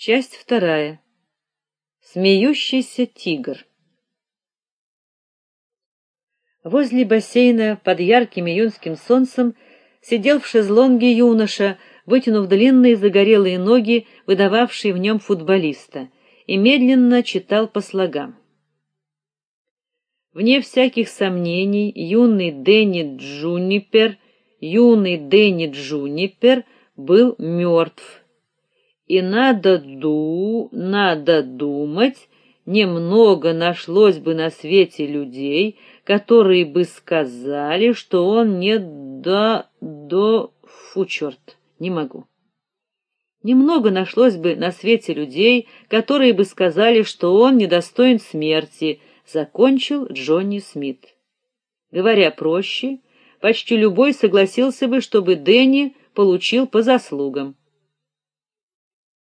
Часть вторая. Смеющийся тигр. Возле бассейна под ярким июньским солнцем сидел в шезлонге юноша, вытянув длинные загорелые ноги, выдававшие в нем футболиста, и медленно читал по слогам. Вне всяких сомнений, юный Дэнни Джунипер, юный Дэнни Джунипер был мертв и надо ду, надо думать, немного нашлось бы на свете людей, которые бы сказали, что он не до до фу черт, не могу. Немного нашлось бы на свете людей, которые бы сказали, что он недостоин смерти, закончил Джонни Смит. Говоря проще, почти любой согласился бы, чтобы Дэнни получил по заслугам.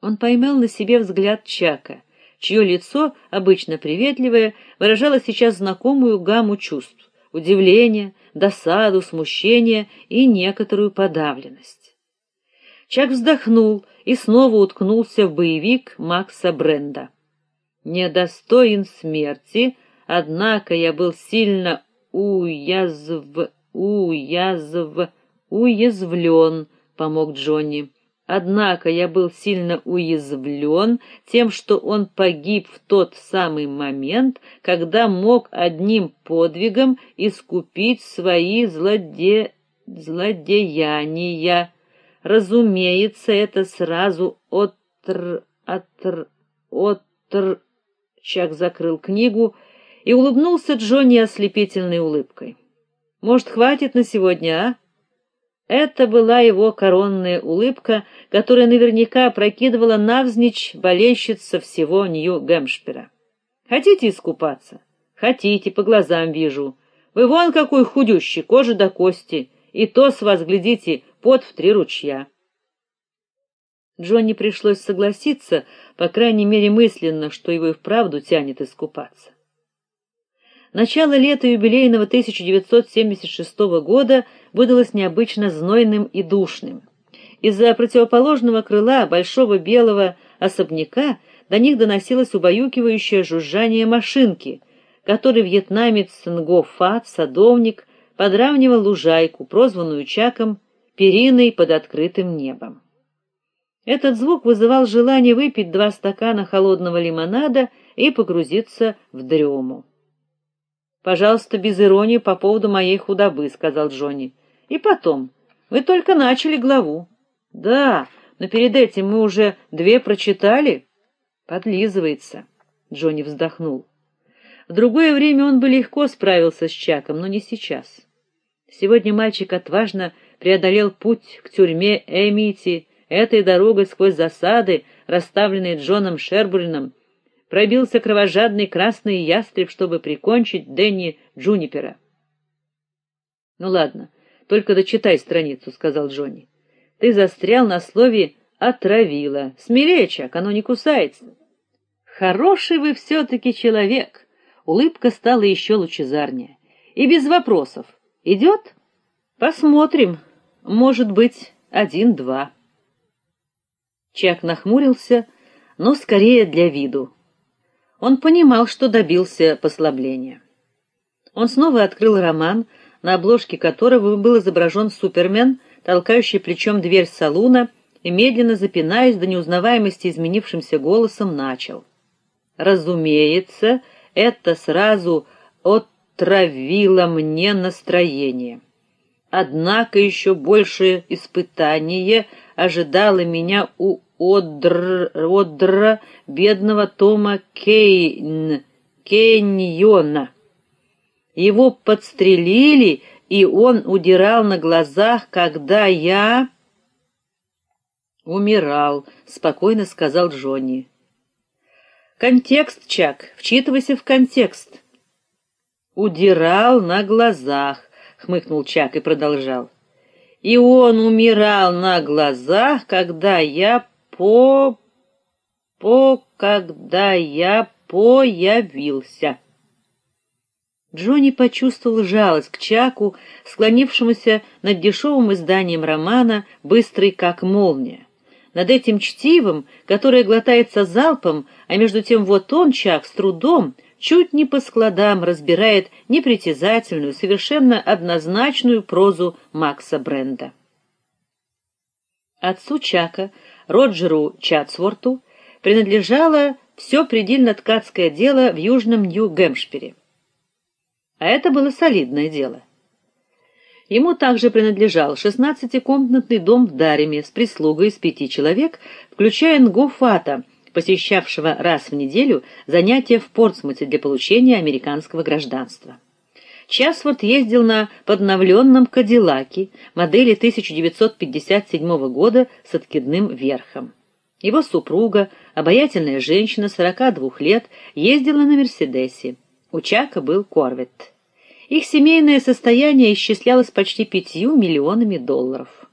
Он поймал на себе взгляд Чака, чье лицо, обычно приветливое, выражало сейчас знакомую гамму чувств: удивление, досаду, смущение и некоторую подавленность. Чак вздохнул и снова уткнулся в боевик Макса Бренда. Недостоин смерти, однако я был сильно уязв уязв уязвлен, помог Джонни. Однако я был сильно уязвлен тем, что он погиб в тот самый момент, когда мог одним подвигом искупить свои злоде... злодеяния. Разумеется, это сразу отр... отр... отр... Чак закрыл книгу и улыбнулся Джонни ослепительной улыбкой. Может, хватит на сегодня, а? Это была его коронная улыбка, которая наверняка прокидывала навзничь болельщиц всего Нью-Гэмпшира. Хотите искупаться? Хотите, по глазам вижу. Вы вон какой худющий, кожа до кости, и то с вас глядите под в три ручья. Джонни пришлось согласиться, по крайней мере мысленно, что его и вправду тянет искупаться. Начало лета юбилейного 1976 года выдалось необычно знойным и душным. Из-за противоположного крыла большого белого особняка до них доносилось убаюкивающее жужжание машинки, которой вьетнамец Ngo Фат, садовник, подравнивал лужайку, прозванную Чаком периной под открытым небом. Этот звук вызывал желание выпить два стакана холодного лимонада и погрузиться в дрему. Пожалуйста, без иронии по поводу моей худобы, сказал Джонни. И потом, вы только начали главу. Да, но перед этим мы уже две прочитали. Подлизывается. Джонни вздохнул. В другое время он бы легко справился с Чаком, но не сейчас. Сегодня мальчик отважно преодолел путь к тюрьме Эмити, этой дорогой сквозь засады, расставленные Джоном Шербурином, пробился кровожадный красный ястреб, чтобы прикончить Дэнни Джунипера. Ну ладно, только дочитай страницу, сказал Джонни. Ты застрял на слове отравила. Смелее, оно не кусается. Хороший вы все таки человек. Улыбка стала еще лучезарнее. И без вопросов. Идет? Посмотрим. Может быть, один-два. Чак нахмурился, но скорее для виду. Он понимал, что добился послабления. Он снова открыл роман, на обложке которого был изображен Супермен, толкающий плечом дверь салуна и медленно запинаясь до неузнаваемости изменившимся голосом начал: "Разумеется, это сразу отравило мне настроение. Однако еще большее испытание ожидало меня у Одр, Одра бедного Тома Кейн, Кейньона. Его подстрелили, и он удирал на глазах, когда я умирал, спокойно сказал Джонни. Контекст, Чак, вчитывайся в контекст. Удирал на глазах, хмыкнул Чак и продолжал. И он умирал на глазах, когда я по по когда я появился. Джонни почувствовал жалость к Чаку, склонившемуся над дешевым изданием романа, быстрый как молния. над этим чтивом, которое глотается залпом, а между тем вот он, Чак, с трудом, чуть не по складам разбирает непритязательную, совершенно однозначную прозу Макса Бренда. Отцу Чака, Роджеру Чатсворту, принадлежало все предельно-ткацкое дело в Южном Нью-Гэмпшире. А это было солидное дело. Ему также принадлежал шестнадцатикомнатный дом в Дареме с прислугой из пяти человек, включая Нгуфата, посещавшего раз в неделю занятия в Портсмуте для получения американского гражданства. Часворт ездил на подновленном Кадиллаке модели 1957 года с откидным верхом. Его супруга, обаятельная женщина 42 лет, ездила на Мерседесе. У Чака был Корвет. Их семейное состояние исчислялось почти пятью миллионами долларов.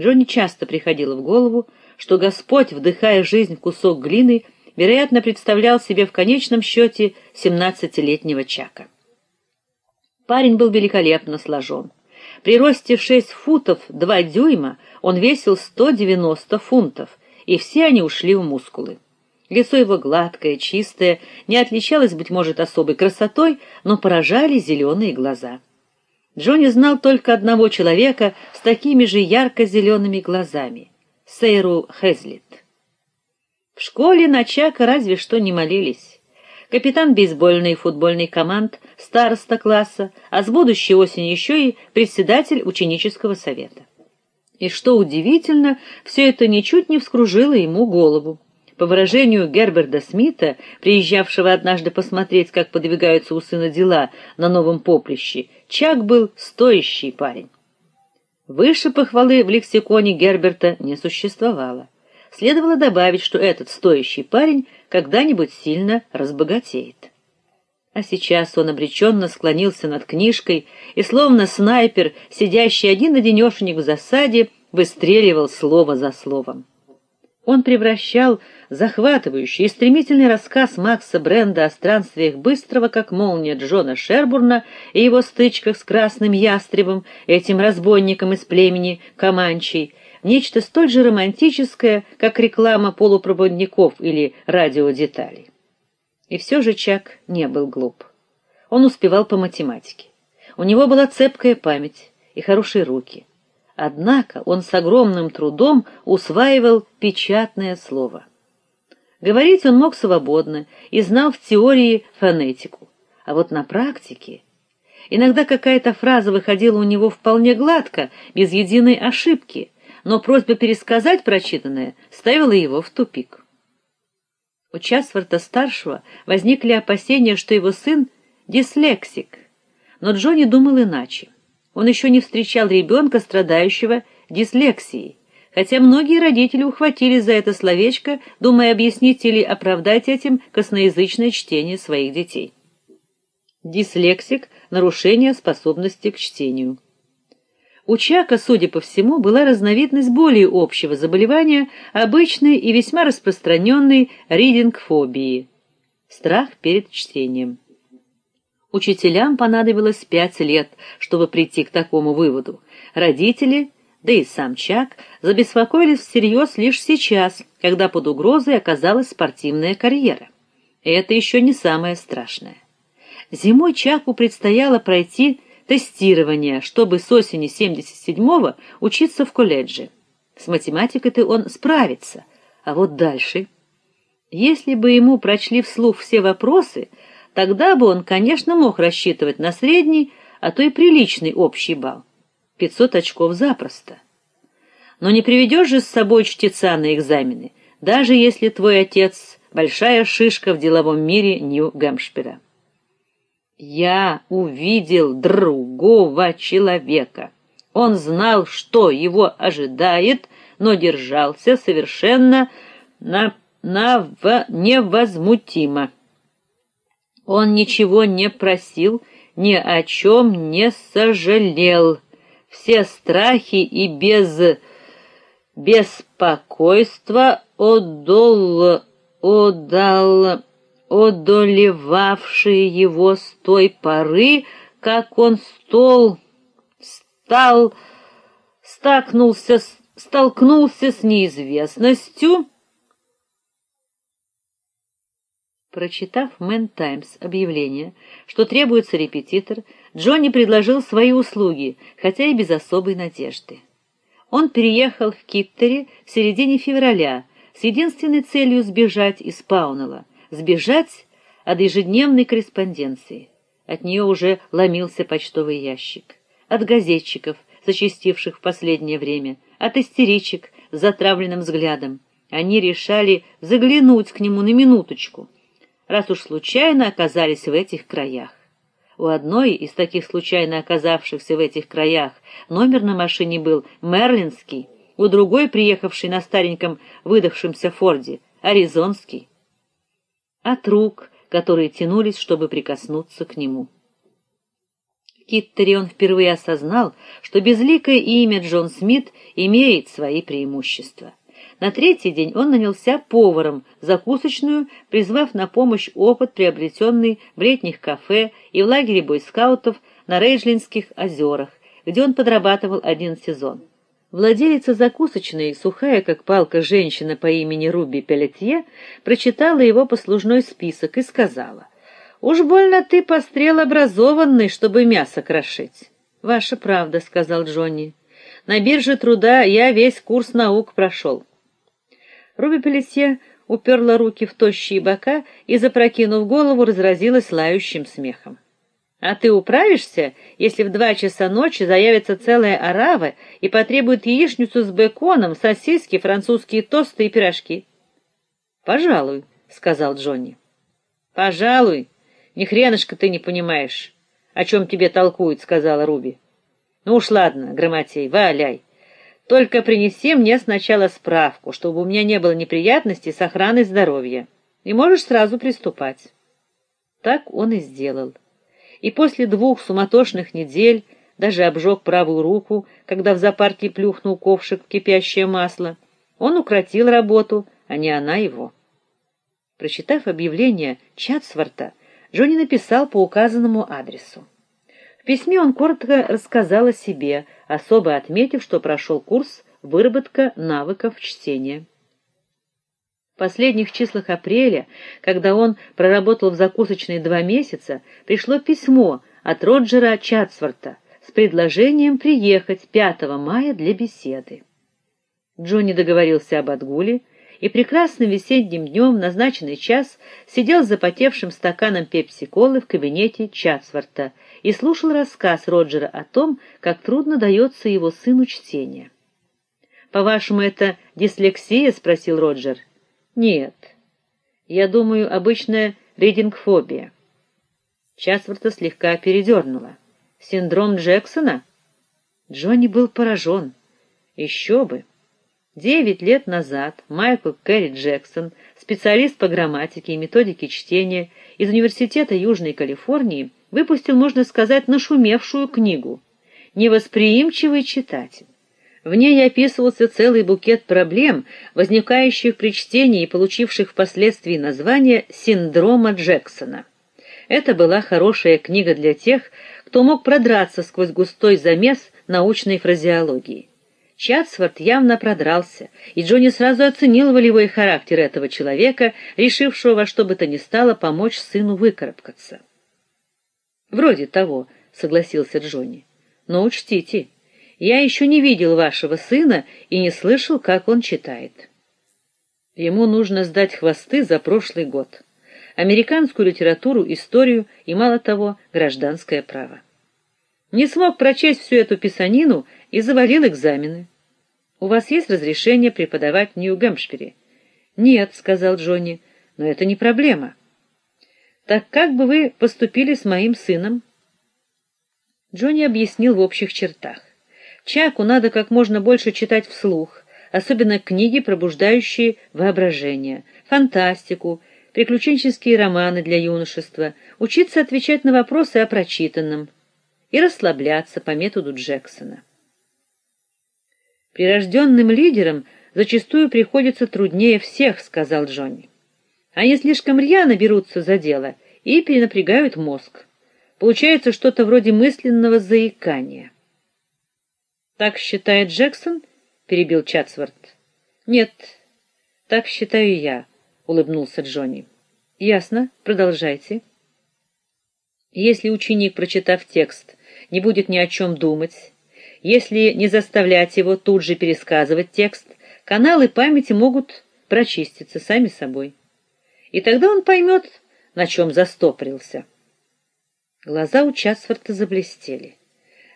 Джонни часто приходило в голову, что Господь, вдыхая жизнь в кусок глины, вероятно, представлял себе в конечном счете семнадцатилетнего Чака. Парень был великолепно сложен. При росте в шесть футов два дюйма он весил сто девяносто фунтов, и все они ушли в мускулы. Лицо его гладкое, чистое, не отличалось быть может особой красотой, но поражали зеленые глаза. Джонни знал только одного человека с такими же ярко зелеными глазами Сейру Хезлит. В школе на Чака разве что не молились. Капитан бейсбольной и футбольной команд, староста класса, а с будущей осени еще и председатель ученического совета. И что удивительно, все это ничуть не вскружило ему голову. По выражению Герберта Смита, приезжавшего однажды посмотреть, как подвигаются у сына дела на новом поприще, Чак был стоящий парень. Выше похвалы в лексиконе Герберта не существовало. Следовало добавить, что этот стоящий парень когда-нибудь сильно разбогатеет. А сейчас он обреченно склонился над книжкой и словно снайпер, сидящий один-одинешенек в засаде, выстреливал слово за словом. Он превращал захватывающий и стремительный рассказ Макса Бренда о странствиях быстрого как молния Джона Шербурна и его стычках с красным ястребом, этим разбойником из племени Команчей, нечто столь же романтическое, как реклама полупроводников или радиодеталей. И все же Чак не был глуп. Он успевал по математике. У него была цепкая память и хорошие руки. Однако он с огромным трудом усваивал печатное слово. Говорить он мог свободно и знал в теории фонетику, а вот на практике иногда какая-то фраза выходила у него вполне гладко, без единой ошибки, но просьба пересказать прочитанное ставила его в тупик. У Часворта старшего возникли опасения, что его сын дислексик, но Джонни думал иначе. Он еще не встречал ребенка, страдающего дислексией, хотя многие родители ухватились за это словечко, думая объяснить или оправдать этим косноязычное чтение своих детей. Дислексик нарушение способности к чтению. У Чака, судя по всему, была разновидность более общего заболевания, обычной и весьма распространенной ридинг-фобии страх перед чтением. Учителям понадобилось пять лет, чтобы прийти к такому выводу. Родители, да и сам Чак, забеспокоились всерьез лишь сейчас, когда под угрозой оказалась спортивная карьера. И это еще не самое страшное. Зимой Чаку предстояло пройти тестирование, чтобы с осени 77-го учиться в колледже. С математикой-то он справится, а вот дальше... Если бы ему прочли вслух все вопросы, Тогда бы он, конечно, мог рассчитывать на средний, а то и приличный общий балл. 500 очков запросто. Но не приведешь же с собой чтеца на экзамены, даже если твой отец большая шишка в деловом мире Нью-Гэмпшира. Я увидел другого человека. Он знал, что его ожидает, но держался совершенно на на невозмутимо. Он ничего не просил, ни о чем не сожалел. Все страхи и без беспокойства отдал отдал одолевавшие его с той поры, как он стол стал стакнулся столкнулся с неизвестностью. Прочитав Мэн Таймс объявление, что требуется репетитор, Джонни предложил свои услуги, хотя и без особой надежды. Он переехал в Киттери в середине февраля с единственной целью сбежать из Паунелла, сбежать от ежедневной корреспонденции. От нее уже ломился почтовый ящик, от газетчиков, зачастивших в последнее время, от истеричек с затравленным взглядом. Они решали заглянуть к нему на минуточку, раз уж случайно оказались в этих краях. У одной из таких случайно оказавшихся в этих краях номер на машине был мерлинский, у другой, приехавшей на стареньком выдохшемся Форде, аризонский. От рук, которые тянулись, чтобы прикоснуться к нему. Киттери он впервые осознал, что безликое имя Джон Смит имеет свои преимущества. На третий день он нанялся поваром в закусочную, призвав на помощь опыт, приобретенный в летних кафе и в лагере бойскаутов на Рейджлинских озерах, где он подрабатывал один сезон. Владелица закусочной, сухая как палка женщина по имени Руби Пелетье, прочитала его послужной список и сказала: "Уж больно ты пострел образованный, чтобы мясо крошить". "Ваша правда", сказал Джонни. "На бирже труда я весь курс наук прошел. Руби Пелесье уперла руки в тощие бока и, запрокинув голову, разразилась лающим смехом. А ты управишься, если в два часа ночи заявится целая арава и потребует яичницу с беконом, сосиски, французские тосты и пирожки? Пожалуй, сказал Джонни. Пожалуй, ни хренышка ты не понимаешь, о чем тебе толкуют, сказала Руби. Ну уж ладно, грамотей, валяй. Только принеси мне сначала справку, чтобы у меня не было неприятностей с охраной здоровья. И можешь сразу приступать. Так он и сделал. И после двух суматошных недель даже обжег правую руку, когда в зоопарке плюхнул ковшик в кипящее масло. Он укротил работу, а не она его. Прочитав объявление Чатсворта, Джонни написал по указанному адресу. В письме он коротко рассказал о себе, особо отметив, что прошел курс выработка навыков чтения. В последних числах апреля, когда он проработал в закусочной два месяца, пришло письмо от Роджера Чатсворта с предложением приехать 5 мая для беседы. Джонни договорился об отгуле и прекрасным весенним днем в назначенный час сидел с запотевшим стаканом пепси-колы в кабинете Чатсворта и слушал рассказ Роджера о том, как трудно дается его сыну чтение. По-вашему, это дислексия, спросил Роджер. Нет. Я думаю, обычная ридингфобия. Часворта слегка передернула. Синдром Джексона? Джонни был поражен. Еще бы. Девять лет назад Майкл Кэрри Джексон, специалист по грамматике и методике чтения из Университета Южной Калифорнии, выпустил, можно сказать, нашумевшую книгу Невосприимчивый читатель. В ней описывался целый букет проблем, возникающих при чтении и получивших впоследствии название синдрома Джексона. Это была хорошая книга для тех, кто мог продраться сквозь густой замес научной фразеологии. Чатсворт явно продрался, и Джонни сразу оценил волевой характер этого человека, решившего во что бы то ни стало помочь сыну выкарабкаться. Вроде того, согласился Джонни. Но учтите, я еще не видел вашего сына и не слышал, как он читает. Ему нужно сдать хвосты за прошлый год. Американскую литературу, историю и мало того, гражданское право. Не смог прочесть всю эту писанину и завалил экзамены. У вас есть разрешение преподавать в Нью-Гэмпшире? Нет, сказал Джонни. Но это не проблема. Так как бы вы поступили с моим сыном? Джонни объяснил в общих чертах. Чаку надо как можно больше читать вслух, особенно книги, пробуждающие воображение, фантастику, приключенческие романы для юношества, учиться отвечать на вопросы о прочитанном и расслабляться по методу Джексона. Прирожденным лидерам зачастую приходится труднее всех, сказал Джонни. Они слишком рьяно берутся за дело и перенапрягают мозг. Получается что-то вроде мысленного заикания. Так считает Джексон перебил Чатсворт. Нет, так считаю я, улыбнулся Джонни. Ясно, продолжайте. Если ученик, прочитав текст, не будет ни о чем думать, если не заставлять его тут же пересказывать текст, каналы памяти могут прочиститься сами собой. И тогда он поймет, на чем застопорился. Глаза у Часфорта заблестели.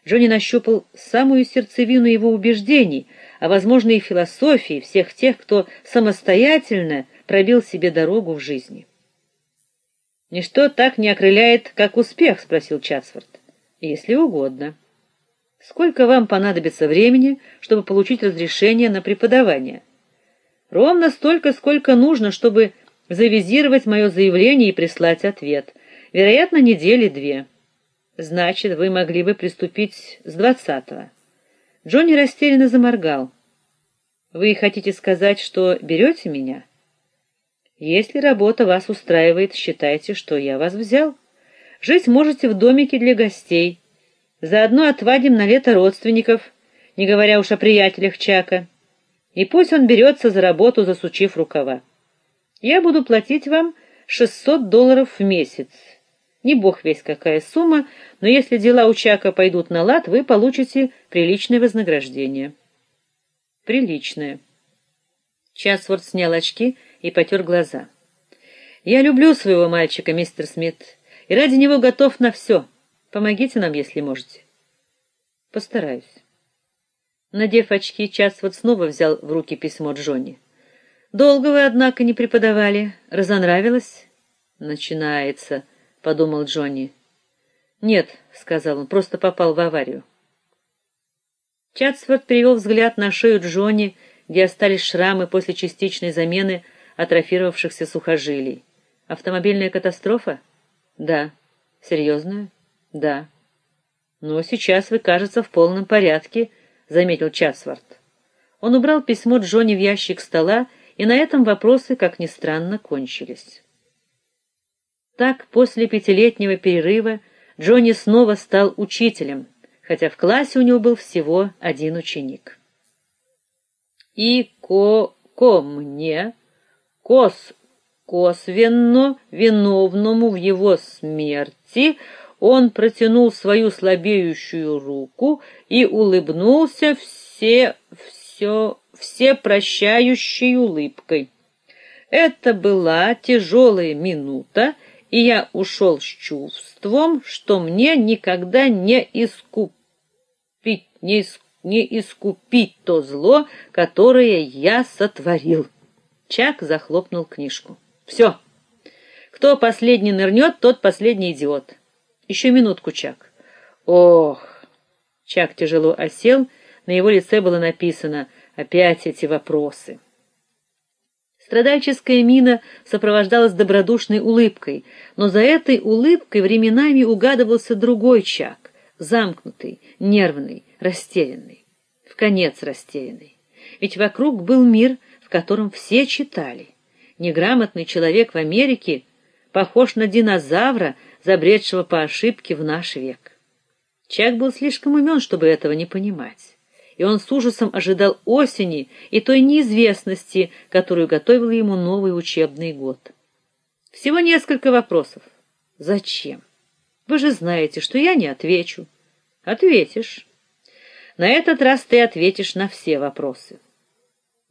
Джонни нащупал самую сердцевину его убеждений, а возможно и философии всех тех, кто самостоятельно пробил себе дорогу в жизни. Ничто так не окрыляет, как успех, спросил Часфорд. Если угодно. Сколько вам понадобится времени, чтобы получить разрешение на преподавание? Ровно столько, сколько нужно, чтобы завизировать мое заявление и прислать ответ. Вероятно, недели две. Значит, вы могли бы приступить с двадцатого. Джонни растерянно заморгал. Вы хотите сказать, что берете меня? Если работа вас устраивает, считайте, что я вас взял. Жить можете в домике для гостей. Заодно отвадим на лето родственников, не говоря уж о приятелях Чака. И пусть он берется за работу, засучив рукава. Я буду платить вам 600 долларов в месяц. Не бог весь какая сумма, но если дела у Чака пойдут на лад, вы получите приличное вознаграждение. Приличное. Часворт снял очки и потер глаза. Я люблю своего мальчика, мистер Смит, и ради него готов на все. Помогите нам, если можете. Постараюсь. Надев очки, Часворт снова взял в руки письмо Джонни. Долго вы, однако, не преподавали. Разонравилось? Начинается, подумал Джонни. Нет, сказал он, просто попал в аварию. Чатсворт перевел взгляд на шею Джонни, где остались шрамы после частичной замены атрофировавшихся сухожилий. Автомобильная катастрофа? Да. Серьезная? Да. Но сейчас вы, кажется, в полном порядке, заметил Чатсворт. Он убрал письмо Джонни в ящик стола и на этом вопросы, как ни странно, кончились. Так, после пятилетнего перерыва Джонни снова стал учителем, хотя в классе у него был всего один ученик. И ко ко мне кос косвенно виновному в его смерти он протянул свою слабеющую руку и улыбнулся все все все прощающей улыбкой. Это была тяжелая минута, и я ушел с чувством, что мне никогда не искупить, не, иск, не искупить то зло, которое я сотворил. Чак захлопнул книжку. Все. Кто последний нырнет, тот последний идиот. Еще минутку, Чак. Ох. Чак тяжело осел, на его лице было написано: Опять эти вопросы. Страдальческая мина сопровождалась добродушной улыбкой, но за этой улыбкой временами угадывался другой Чак, замкнутый, нервный, растерянный, в конец растерянный. Ведь вокруг был мир, в котором все читали. Неграмотный человек в Америке похож на динозавра, забредшего по ошибке в наш век. Чак был слишком умен, чтобы этого не понимать и он с ужасом ожидал осени и той неизвестности, которую готовил ему новый учебный год. Всего несколько вопросов. Зачем? Вы же знаете, что я не отвечу. Ответишь. На этот раз ты ответишь на все вопросы.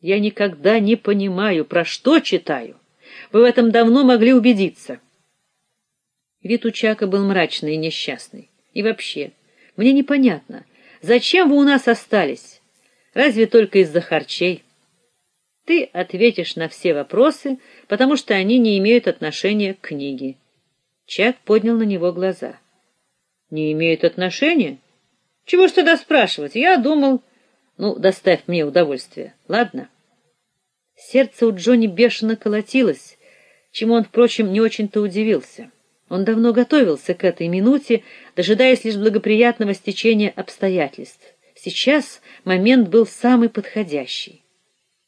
Я никогда не понимаю, про что читаю. Вы в этом давно могли убедиться. Вид у Чака был мрачный и несчастный. И вообще, мне непонятно, Зачем вы у нас остались? Разве только из-за харчей? Ты ответишь на все вопросы, потому что они не имеют отношения к книге. Чак поднял на него глаза. Не имеют отношения? Чего ж тогда спрашивать? Я думал, ну, доставь мне удовольствие. Ладно. Сердце у Джонни бешено колотилось, чему он, впрочем, не очень-то удивился. Он давно готовился к этой минуте, дожидаясь лишь благоприятного стечения обстоятельств. Сейчас момент был самый подходящий.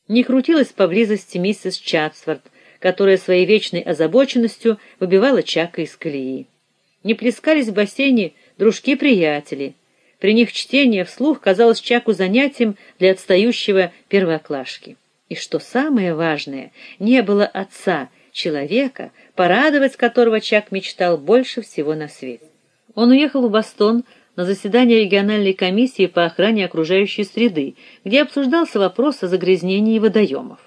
Не крутилась поблизости миссис Чатсворт, которая своей вечной озабоченностью выбивала Чака из колеи. Не плескались в бассейне дружки-приятели. При них чтение вслух казалось Чаку занятием для отстающего первоклашки. И что самое важное, не было отца, человека, порадовать которого Чак мечтал больше всего на свете. Он уехал в Бостон на заседание региональной комиссии по охране окружающей среды, где обсуждался вопрос о загрязнении водоемов.